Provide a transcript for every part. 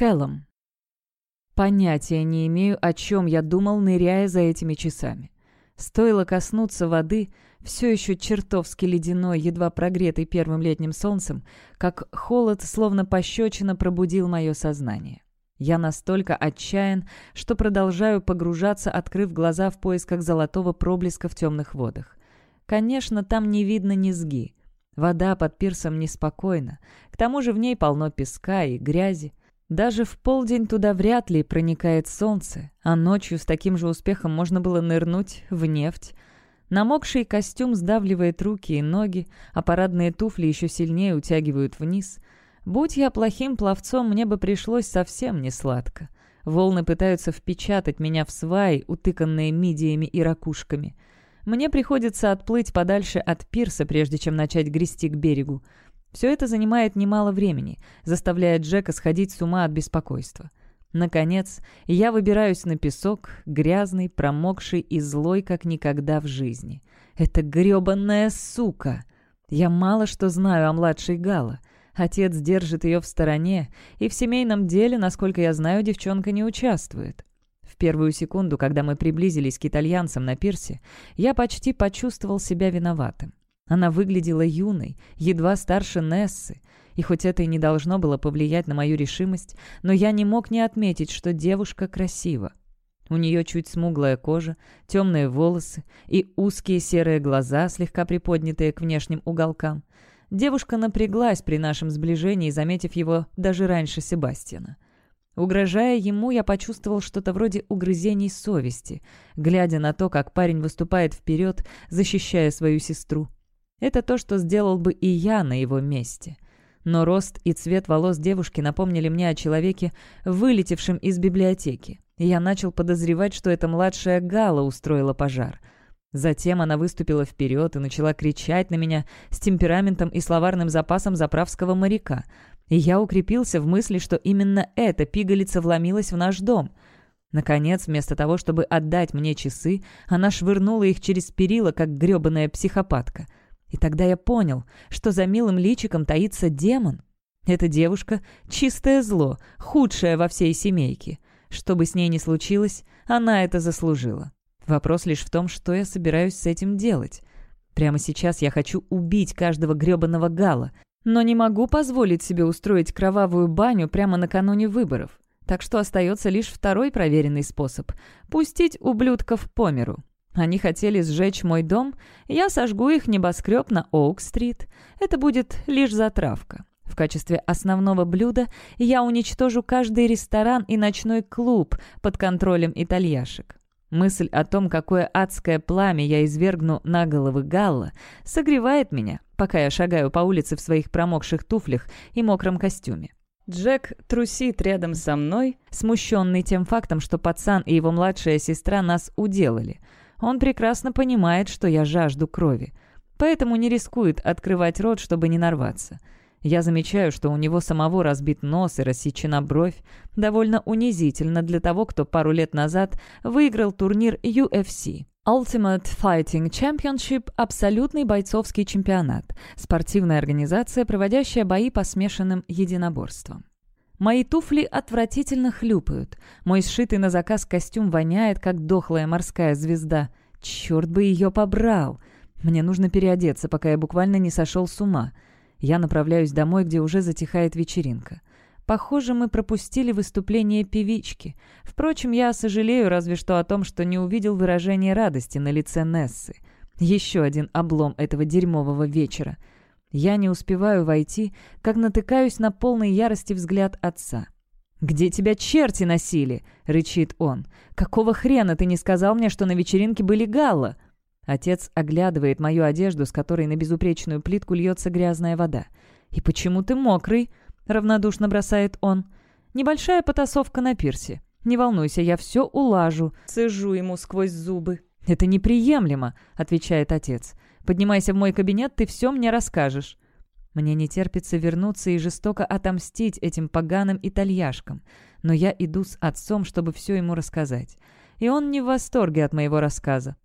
Кэллом. Понятия не имею, о чем я думал, ныряя за этими часами. Стоило коснуться воды, все еще чертовски ледяной, едва прогретый первым летним солнцем, как холод, словно пощечина, пробудил мое сознание. Я настолько отчаян, что продолжаю погружаться, открыв глаза в поисках золотого проблеска в темных водах. Конечно, там не видно низги. Вода под пирсом неспокойна. К тому же в ней полно песка и грязи. Даже в полдень туда вряд ли проникает солнце, а ночью с таким же успехом можно было нырнуть в нефть. Намокший костюм сдавливает руки и ноги, а парадные туфли еще сильнее утягивают вниз — Будь я плохим пловцом, мне бы пришлось совсем не сладко. Волны пытаются впечатать меня в сваи, утыканные мидиями и ракушками. Мне приходится отплыть подальше от пирса, прежде чем начать грести к берегу. Все это занимает немало времени, заставляя Джека сходить с ума от беспокойства. Наконец, я выбираюсь на песок, грязный, промокший и злой, как никогда в жизни. Это грёбаная сука! Я мало что знаю о младшей Гала — Отец держит ее в стороне, и в семейном деле, насколько я знаю, девчонка не участвует. В первую секунду, когда мы приблизились к итальянцам на пирсе, я почти почувствовал себя виноватым. Она выглядела юной, едва старше Нессы, и хоть это и не должно было повлиять на мою решимость, но я не мог не отметить, что девушка красива. У нее чуть смуглая кожа, темные волосы и узкие серые глаза, слегка приподнятые к внешним уголкам. Девушка напряглась при нашем сближении, заметив его даже раньше Себастьяна. Угрожая ему, я почувствовал что-то вроде угрызений совести, глядя на то, как парень выступает вперед, защищая свою сестру. Это то, что сделал бы и я на его месте. Но рост и цвет волос девушки напомнили мне о человеке, вылетевшем из библиотеки, и я начал подозревать, что эта младшая Гала устроила пожар — Затем она выступила вперед и начала кричать на меня с темпераментом и словарным запасом заправского моряка. И я укрепился в мысли, что именно эта пигалица вломилась в наш дом. Наконец, вместо того, чтобы отдать мне часы, она швырнула их через перила, как грёбаная психопатка. И тогда я понял, что за милым личиком таится демон. Эта девушка — чистое зло, худшее во всей семейке. Что бы с ней ни случилось, она это заслужила. Вопрос лишь в том, что я собираюсь с этим делать. Прямо сейчас я хочу убить каждого грёбаного гала, но не могу позволить себе устроить кровавую баню прямо накануне выборов. Так что остается лишь второй проверенный способ — пустить ублюдков по миру. Они хотели сжечь мой дом, я сожгу их небоскреб на Оук-стрит. Это будет лишь затравка. В качестве основного блюда я уничтожу каждый ресторан и ночной клуб под контролем итальяшек. Мысль о том, какое адское пламя я извергну на головы Галла, согревает меня, пока я шагаю по улице в своих промокших туфлях и мокром костюме. Джек трусит рядом со мной, смущенный тем фактом, что пацан и его младшая сестра нас уделали. Он прекрасно понимает, что я жажду крови, поэтому не рискует открывать рот, чтобы не нарваться. Я замечаю, что у него самого разбит нос и рассечена бровь. Довольно унизительно для того, кто пару лет назад выиграл турнир UFC. Ultimate Fighting Championship – абсолютный бойцовский чемпионат, спортивная организация, проводящая бои по смешанным единоборствам. Мои туфли отвратительно хлюпают. Мой сшитый на заказ костюм воняет, как дохлая морская звезда. Черт бы ее побрал! Мне нужно переодеться, пока я буквально не сошел с ума – я направляюсь домой, где уже затихает вечеринка. Похоже, мы пропустили выступление певички. Впрочем, я сожалею разве что о том, что не увидел выражения радости на лице Нессы. Еще один облом этого дерьмового вечера. Я не успеваю войти, как натыкаюсь на полный ярости взгляд отца. «Где тебя черти носили?» — рычит он. «Какого хрена ты не сказал мне, что на вечеринке были Галла?» Отец оглядывает мою одежду, с которой на безупречную плитку льется грязная вода. «И почему ты мокрый?» — равнодушно бросает он. «Небольшая потасовка на пирсе. Не волнуйся, я все улажу». Цежу ему сквозь зубы. «Это неприемлемо», — отвечает отец. «Поднимайся в мой кабинет, ты все мне расскажешь». Мне не терпится вернуться и жестоко отомстить этим поганым итальяшкам. Но я иду с отцом, чтобы все ему рассказать. И он не в восторге от моего рассказа.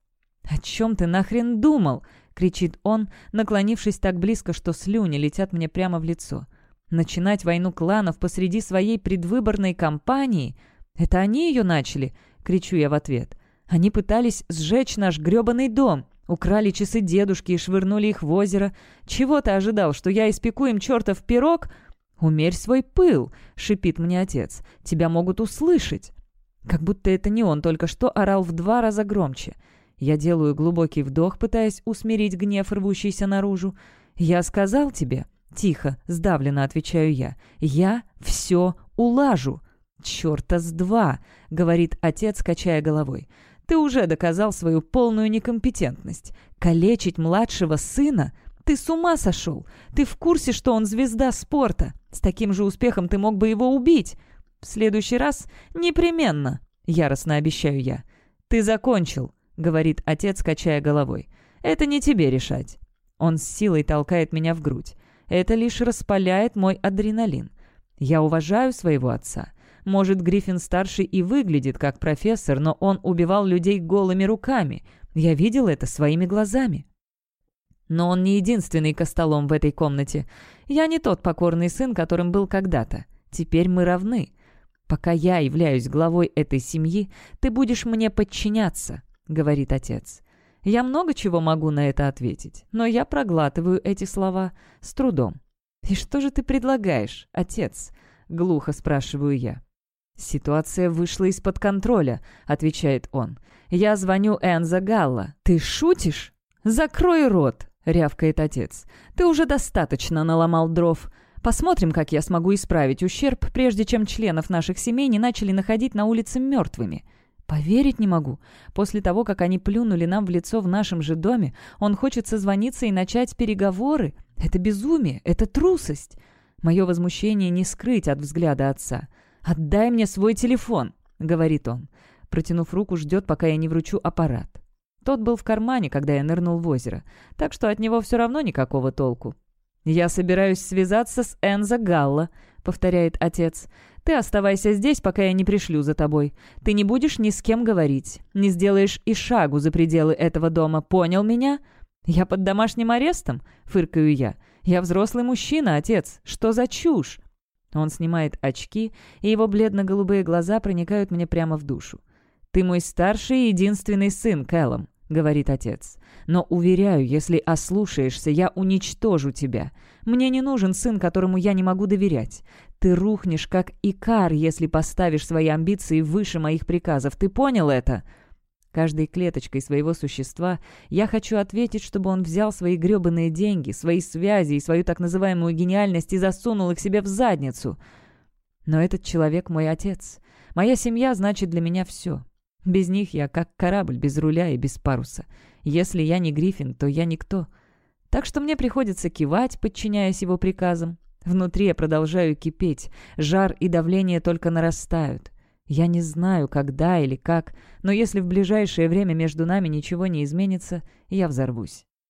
«О чем ты нахрен думал?» — кричит он, наклонившись так близко, что слюни летят мне прямо в лицо. Начинать войну кланов посреди своей предвыборной кампании? Это они ее начали?» — кричу я в ответ. «Они пытались сжечь наш грёбаный дом, украли часы дедушки и швырнули их в озеро. Чего ты ожидал, что я испеку им чертов пирог?» «Умерь свой пыл!» — шипит мне отец. «Тебя могут услышать!» Как будто это не он только что орал в два раза громче. Я делаю глубокий вдох, пытаясь усмирить гнев, рвущийся наружу. «Я сказал тебе...» «Тихо, сдавленно отвечаю я. Я все улажу». «Черта с два!» — говорит отец, качая головой. «Ты уже доказал свою полную некомпетентность. Калечить младшего сына? Ты с ума сошел? Ты в курсе, что он звезда спорта? С таким же успехом ты мог бы его убить. В следующий раз непременно, яростно обещаю я. Ты закончил, говорит отец, качая головой. Это не тебе решать. Он с силой толкает меня в грудь. Это лишь распаляет мой адреналин. Я уважаю своего отца. Может, Гриффин-старший и выглядит как профессор, но он убивал людей голыми руками. Я видел это своими глазами. Но он не единственный костолом в этой комнате. Я не тот покорный сын, которым был когда-то. Теперь мы равны. Пока я являюсь главой этой семьи, ты будешь мне подчиняться», — говорит отец. Я много чего могу на это ответить, но я проглатываю эти слова с трудом. «И что же ты предлагаешь, отец?» — глухо спрашиваю я. «Ситуация вышла из-под контроля», — отвечает он. «Я звоню Энза Галла. Ты шутишь?» «Закрой рот!» — рявкает отец. «Ты уже достаточно наломал дров. Посмотрим, как я смогу исправить ущерб, прежде чем членов наших семей не начали находить на улице мертвыми. Поверить не могу. После того, как они плюнули нам в лицо в нашем же доме, он хочет созвониться и начать переговоры. Это безумие, это трусость. Мое возмущение не скрыть от взгляда отца. «Отдай мне свой телефон», — говорит он. Протянув руку, ждет, пока я не вручу аппарат. Тот был в кармане, когда я нырнул в озеро, так что от него все равно никакого толку. «Я собираюсь связаться с Энзо Галло», — повторяет отец. «Ты оставайся здесь, пока я не пришлю за тобой. Ты не будешь ни с кем говорить, не сделаешь и шагу за пределы этого дома. Понял меня?» «Я под домашним арестом?» — фыркаю я. «Я взрослый мужчина, отец. Что за чушь?» Он снимает очки, и его бледно-голубые глаза проникают мне прямо в душу. «Ты мой старший и единственный сын, Кэллом. — говорит отец. «Но, уверяю, если ослушаешься, я уничтожу тебя. Мне не нужен сын, которому я не могу доверять. Ты рухнешь, как икар, если поставишь свои амбиции выше моих приказов. Ты понял это?» Каждой клеточкой своего существа я хочу ответить, чтобы он взял свои гребаные деньги, свои связи и свою так называемую гениальность и засунул их себе в задницу. Но этот человек мой отец. Моя семья значит для меня все. Без них я как корабль без руля и без паруса. Если я не Гриффин, то я никто. Так что мне приходится кивать, подчиняясь его приказам. Внутри я продолжаю кипеть, жар и давление только нарастают. Я не знаю, когда или как, но если в ближайшее время между нами ничего не изменится, я взорвусь.